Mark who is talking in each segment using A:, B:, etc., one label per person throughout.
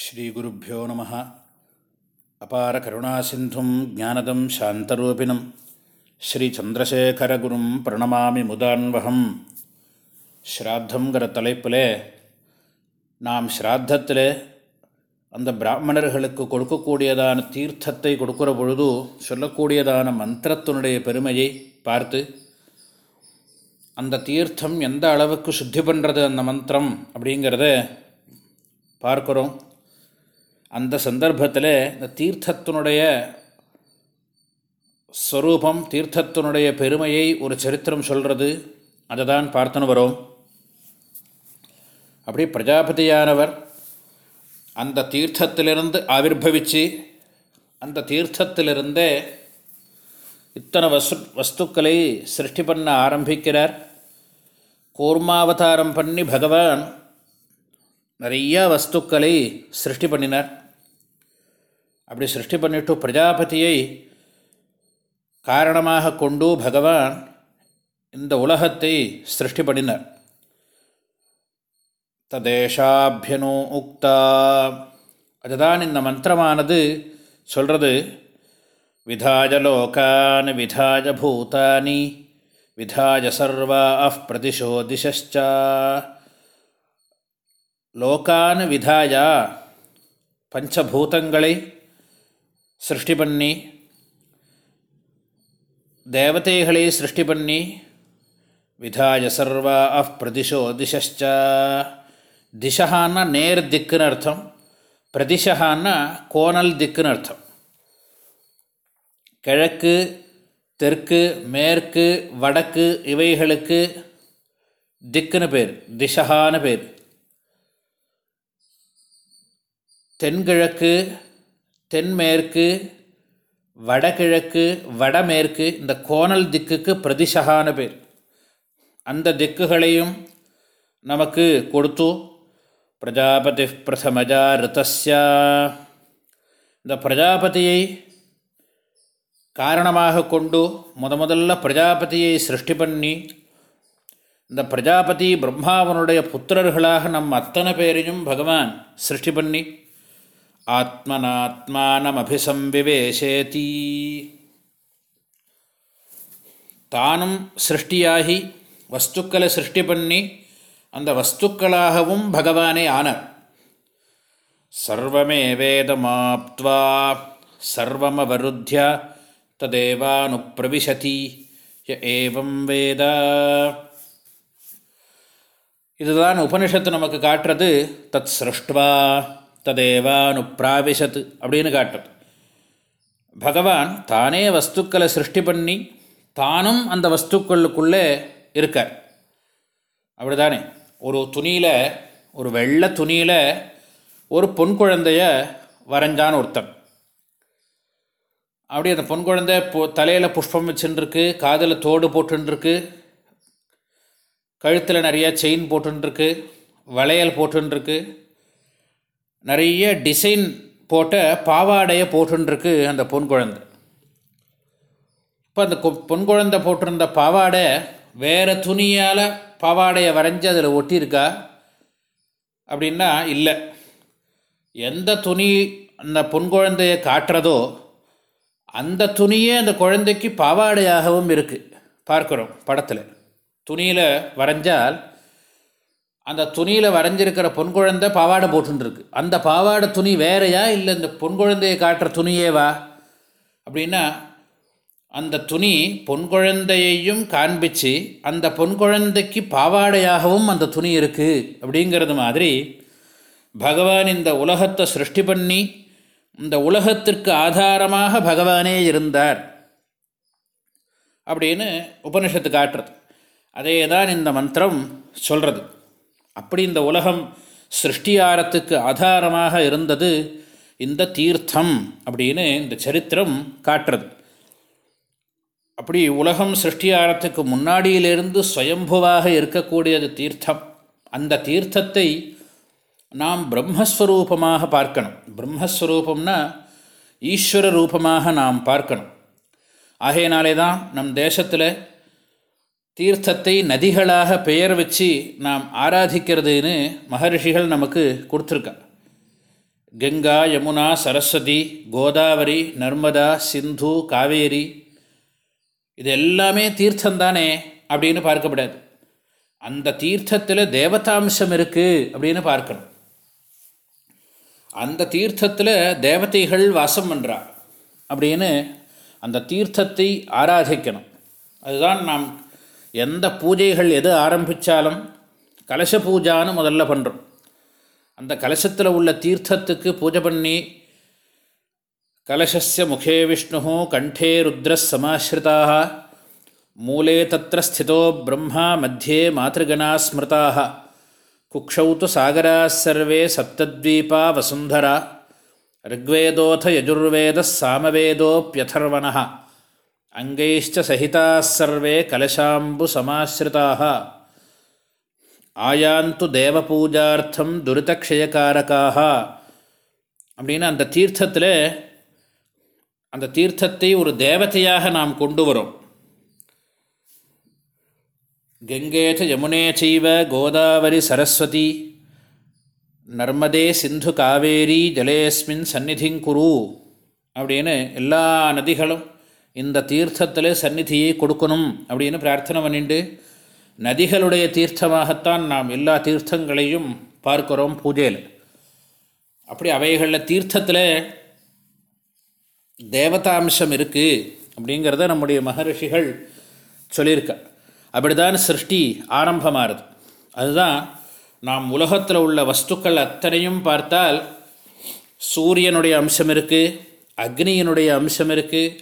A: ஸ்ரீகுருப்போ நம. அபார கருணாசிந்தும் ஜானதம் சாந்தரூபிணம். ஸ்ரீச்சந்திரசேகரகுரும் பிரணமாமி முதான்வகம். ஸ்ராத்தங்கிற தலைப்பில் நாம் ஸ்ராத்தத்தில் அந்த பிராமணர்களுக்கு கொடுக்கக்கூடியதான தீர்த்தத்தை கொடுக்குற பொழுது சொல்லக்கூடியதான மந்திரத்தினுடைய பெருமையை பார்த்து அந்த தீர்த்தம் எந்த அளவுக்கு சுத்தி பண்ணுறது அந்த மந்திரம் அப்படிங்கிறத பார்க்குறோம். அந்த சந்தர்ப்பத்தில் இந்த தீர்த்தத்தினுடைய ஸ்வரூபம் தீர்த்தத்தினுடைய பெருமையை ஒரு சரித்திரம் சொல்கிறது அதை தான் பார்த்துன்னு வரோம். அப்படி பிரஜாபதியானவர் அந்த தீர்த்தத்திலிருந்து ஆவிர்வவிச்சு அந்த தீர்த்தத்திலிருந்தே இத்தனை வஸ்து வஸ்துக்களை சிருஷ்டி பண்ண ஆரம்பிக்கிறார். கூர்மாவதாரம் பண்ணி பகவான் நிறையா வஸ்துக்களை சிருஷ்டி பண்ணினார். அப்படி சிருஷ்டி பண்ணிவிட்டு பிரஜாபதியை காரணமாக கொண்டு பகவான் இந்த உலகத்தை சிருஷ்டி பண்ணினார். ததேஷாபியனோ உக்தா. அதுதான் இந்த மந்திரமானது சொல்கிறது விதாஜ லோகான் விதாஜ பூதானி விதாஜ சர்வா அஃப் பிரதிசோதிஷா லோகான் விதாயா பஞ்சபூதங்களை சிருஷ்டி பண்ணி தேவதைகளை சிருஷ்டி பண்ணி விதாய சர்வா அஃப் பிரதிஷோ திசா திசகான்னா நேர் திக்குன்னு அர்த்தம் பிரதிஷகான்னா கோணல் திக்குன்னு அர்த்தம். கிழக்கு தெற்கு மேற்கு வடக்கு இவைகளுக்கு திக்குன்னு பேர் திசகான பேர். தென்கிழக்கு தென்மேற்கு வடகிழக்கு வடமேற்கு இந்த கோணல் திக்குக்கு பிரதிஷகான பேர். அந்த திக்குகளையும் நமக்கு கொடுத்து பிரஜாபதி பிரதமஜா ரிதஸ்யா. இந்த பிரஜாபதியை காரணமாக கொண்டு முத முதல்ல பிரஜாபதியை சிருஷ்டி பண்ணி இந்த பிரஜாபதி பிரம்மாவனுடைய புத்திரர்களாக நம் அத்தனை பேரையும் பகவான் சிருஷ்டி பண்ணி ஆத்மனாத்மானமபிசம்விவேசேதி. தானும் சிருஷ்டியாகி வஸ்துக்களை சிருஷ்டி பண்ணி அந்த வஸ்துக்களாகவும் பகவானே ஆனார். சர்வமே வேதமாப்துவா சர்வமவருத்திய ததேவானு பிரவிசதி ஏவம் வேதா. இதுதான் உபனிஷத்து நமக்கு காட்டுறது தத் சிருஷ்டுவா. ததேவானு அப்படின்னு காட்டுறது பகவான் தானே வஸ்துக்களை சிருஷ்டி பண்ணி தானும் அந்த வஸ்துக்களுக்குள்ளே இருக்கார். அப்படி தானே ஒரு துணியில் ஒரு வெள்ளை துணியில் ஒரு பொன் குழந்தைய வரைஞ்சான் ஒருத்தன். அப்படி அந்த பொன் குழந்தை பொ தலையில் புஷ்பம் வச்சுட்டுருக்கு காதில் தோடு போட்டுருக்கு கழுத்தில் நிறைய செயின் போட்டுருக்கு வளையல் போட்டுருக்கு நிறைய டிசைன் போட்ட பாவாடையை போட்டுருக்கு அந்த பொன் குழந்தை. இப்போ அந்த பொன் குழந்தை போட்டிருந்த பாவாடை வேறு துணியால் பாவாடையை வரைஞ்சி அதில் ஒட்டியிருக்கா? அப்படின்னா இல்லை. எந்த துணி அந்த பொன் குழந்தையை காட்டுறதோ அந்த துணியே அந்த குழந்தைக்கு பாவாடையாகவும் இருக்குது பார்க்குறோம் படத்தில். துணியில் வரைஞ்சால் அந்த துணியில் வரைஞ்சிருக்கிற பொன் குழந்தை பாவாடை போட்டுருக்கு அந்த பாவாடை துணி வேறையா இல்லை இந்த பொன் குழந்தையை காட்டுற துணியேவா அப்படின்னா அந்த துணி பொன் குழந்தையையும் காண்பிச்சு அந்த பொன் குழந்தைக்கு பாவாடையாகவும் அந்த துணி இருக்குது அப்படிங்கிறது மாதிரி பகவான் இந்த உலகத்தை சிருஷ்டி பண்ணி இந்த உலகத்திற்கு ஆதாரமாக பகவானே இருந்தார் அப்படின்னு உபனிஷத்து காட்டுறது. அதே தான் இந்த மந்திரம் சொல்கிறது அப்படி இந்த உலகம் சிருஷ்டியாரத்துக்கு ஆதாரமாக இருந்தது இந்த தீர்த்தம் அப்படின்னு இந்த சரித்திரம் காட்டுறது. அப்படி உலகம் சிருஷ்டியாரத்துக்கு முன்னாடியிலிருந்து சுயம்புவாக இருக்கக்கூடியது தீர்த்தம். அந்த தீர்த்தத்தை நாம் பிரம்மஸ்வரூபமாக பார்க்கணும். பிரம்மஸ்வரூபம்னா ஈஸ்வர ரூபமாக நாம் பார்க்கணும். ஆகையினாலே தான் நம் தேசத்தில் தீர்த்தத்தை நதிகளாக பெயர் வச்சு நாம் ஆராதிக்கிறதுன்னு மகரிஷிகள் நமக்கு கொடுத்துருக்கா. கங்கா யமுனா சரஸ்வதி கோதாவரி நர்மதா சிந்து காவேரி இது எல்லாமே தீர்த்தந்தானே அப்படின்னு பார்க்கப்படாது. அந்த தீர்த்தத்தில் தேவதாம்சம் இருக்குது அப்படின்னு பார்க்கணும். அந்த தீர்த்தத்தில் தேவதைகள் வாசம் பண்ணுறா அப்படின்னு அந்த தீர்த்தத்தை ஆராதிக்கணும். அதுதான் நாம் எந்த பூஜைகள் எது ஆரம்பித்தாலும் கலச பூஜான்னு முதல்ல பண்ணுறோம் அந்த கலசத்தில் உள்ள தீர்த்தத்துக்கு பூஜை பண்ணி கலசஸ்ய முகே விஷ்ணு கண்டே ருத்ர சமாஸ்ரிதாக மூலே தத்திர ஸ்திதோ பிரம்மா மத்தியே மாதృగணா ஸ்மிருதாக குக்ஷௌ து சாகரா சர்வே சப்தத்வீபா வசுந்தரா ரிக்வேதோத யஜுர்வேத சாமவேதோப்பியதர்வண அங்கைஷ்ட சகிதாசர்வே கலசாம்பு சமாசிரிதாக ஆயாந்து தேவபூஜார்த்தம் துரிதக்ஷயக்காரக்காக அப்படின்னு அந்த தீர்த்தத்தில் அந்த தீர்த்தத்தை ஒரு தேவதையாக நாம் கொண்டு வரோம். கங்கேச்ச யமுனே செய்வ கோதாவரி சரஸ்வதி நர்மதே சிந்து காவேரி ஜலேஸ்மின் சந்நிதிங்குரு அப்படின்னு எல்லா நதிகளும் இந்த தீர்த்தத்தில் சந்நிதியை கொடுக்கணும் அப்படின்னு பிரார்த்தனை பண்ணிட்டு நதிகளுடைய தீர்த்தமாகத்தான் நாம் எல்லா தீர்த்தங்களையும் பார்க்கிறோம் பூஜையில். அப்படி அவைகளில் தீர்த்தத்தில் தேவதாம்சம் இருக்குது அப்படிங்கிறத நம்முடைய மகரிஷிகள் சொல்லியிருக்க. அப்படிதான் சிருஷ்டி ஆரம்பமாகுது அதுதான் நாம் உலகத்தில் உள்ள வஸ்துக்கள் அத்தனையும் பார்த்தால் சூரியனுடைய அம்சம் இருக்குது அக்னியினுடைய அம்சம் இருக்குது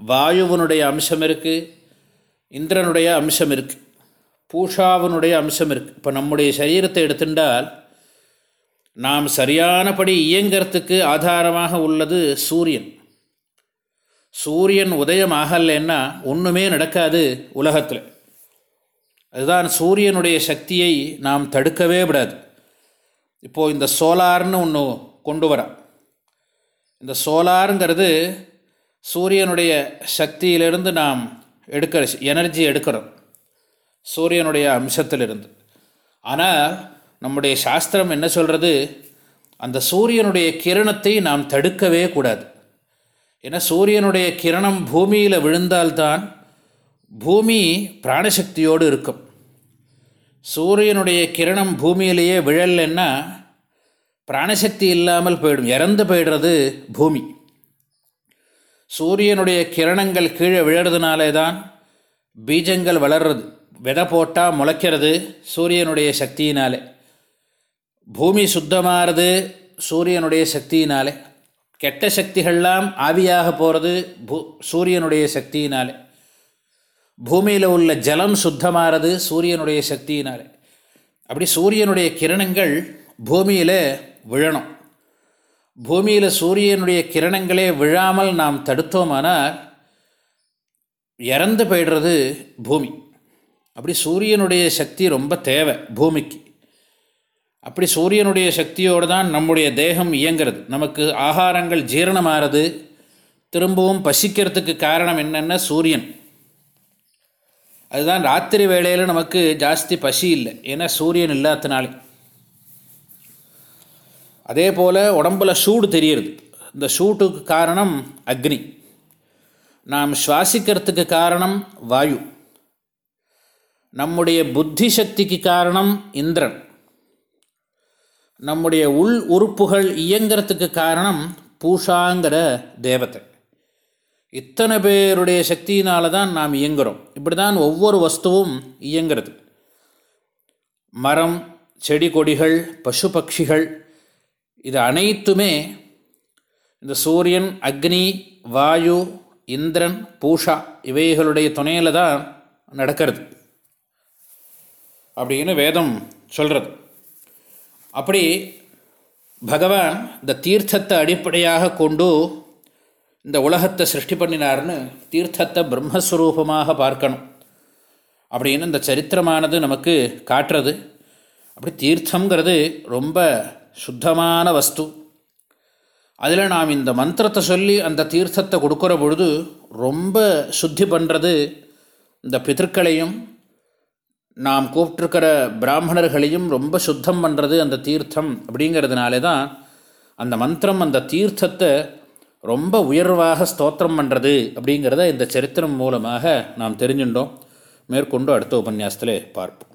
A: வாயுவனுடைய அம்சம் இருக்குது இந்திரனுடைய அம்சம் இருக்குது பூஷாவனுடைய அம்சம் இருக்குது இப்போ நம்முடைய சரீரத்தை எடுத்துட்டால் நாம் சரியானபடி இயங்கிறதுக்கு ஆதாரமாக உள்ளது சூரியன். சூரியன் உதயம் ஆகலைன்னா ஒன்றுமே நடக்காது உலகத்தில். அதுதான் சூரியனுடைய சக்தியை நாம் தடுக்கவே விடாது. இப்போது இந்த சோலார்னு ஒன்று கொண்டு வரோம் இந்த சோலாருங்கிறது சூரியனுடைய சக்தியிலிருந்து நாம் எடுக்கிற எனர்ஜி எடுக்கிறோம். சூரியனுடைய அம்சத்திலிருந்து. ஆனால் நம்முடைய சாஸ்திரம் என்ன சொல்கிறது அந்த சூரியனுடைய கிரணத்தை நாம் தடுக்கவே கூடாது. ஏன்னா சூரியனுடைய கிரணம் பூமியில் விழுந்தால்தான் பூமி பிராணசக்தியோடு இருக்கும். சூரியனுடைய கிரணம் பூமியிலேயே விழலைன்னா பிராணசக்தி இல்லாமல் போயிடும். இறந்து போயிடுறது பூமி. சூரியனுடைய கிரணங்கள் கீழே விழறதுனாலே தான் பீஜங்கள் வளர்றது. விதை போட்டால் முளைக்கிறது சூரியனுடைய சக்தியினாலே. பூமி சுத்தமாகிறது சூரியனுடைய சக்தியினாலே. கெட்ட சக்திகள்லாம் ஆவியாக போகிறது பூ சூரியனுடைய சக்தியினாலே. பூமியில் உள்ள ஜலம் சுத்தமாகிறது சூரியனுடைய சக்தியினாலே. அப்படி சூரியனுடைய கிரணங்கள் பூமியில் விழணும். பூமியில் சூரியனுடைய கிரணங்களே விழாமல் நாம் தடுத்தோமானால் இறந்து போயிடுறது பூமி. அப்படி சூரியனுடைய சக்தி ரொம்ப தேவை பூமிக்கு. அப்படி சூரியனுடைய சக்தியோடு தான் நம்முடைய தேகம் இயங்கிறது. நமக்கு ஆகாரங்கள் ஜீரணமாகிறது. திரும்பவும் பசிக்கிறதுக்கு காரணம் என்னென்னா சூரியன். அதுதான் ராத்திரி வேளையில் நமக்கு ஜாஸ்தி பசி இல்லை. ஏன்னா சூரியன் இல்லாதனாலே அதே போல் உடம்பில் சூடு தெரியுது இந்த சூட்டுக்கு காரணம் அக்னி. நாம் சுவாசிக்கிறதுக்கு காரணம் வாயு. நம்முடைய புத்தி சக்திக்கு காரணம் இந்திரன். நம்முடைய உள் உறுப்புகள் இயங்கிறதுக்கு காரணம் பூஷாங்கிற தேவத்தை இத்தனை பேருடைய சக்தியினால தான் நாம் இயங்குகிறோம் இப்படி தான் ஒவ்வொரு வஸ்துவும் இயங்கிறது. மரம் செடி கொடிகள் பசு பட்சிகள் இது அனைத்துமே இந்த சூரியன் அக்னி வாயு இந்திரன் பூஷா இவைகளுடைய துணையில் தான் நடக்கிறது. அப்படின்னு வேதம் சொல்கிறது அப்படி பகவான் இந்த தீர்த்தத்தை அடிப்படையாக கொண்டு இந்த உலகத்தை சிருஷ்டி பண்ணினார்னு தீர்த்தத்தை பிரம்மஸ்வரூபமாக பார்க்கணும். அப்படின்னு இந்த சரித்திரமானது நமக்கு காட்டுறது. அப்படி தீர்த்தங்கிறது ரொம்ப சுத்தமான வஸ்து. அதில் நாம் இந்த மந்திரத்தை சொல்லி அந்த தீர்த்தத்தை கொடுக்குற பொழுது ரொம்ப சுத்தி பண்ணுறது இந்த பிதற்களையும் நாம் கூப்பிட்டுருக்கிற பிராமணர்களையும் ரொம்ப சுத்தம் பண்ணுறது அந்த தீர்த்தம் அப்படிங்கிறதுனால தான் அந்த மந்திரம் அந்த தீர்த்தத்தை ரொம்ப உயர்வாக ஸ்தோத்திரம் பண்ணுறது அப்படிங்கிறத இந்த சரித்திரம் மூலமாக நாம் தெரிஞ்சுட்டோம் மேற்கொண்டு அடுத்த உபன்யாசத்திலே பார்ப்போம்.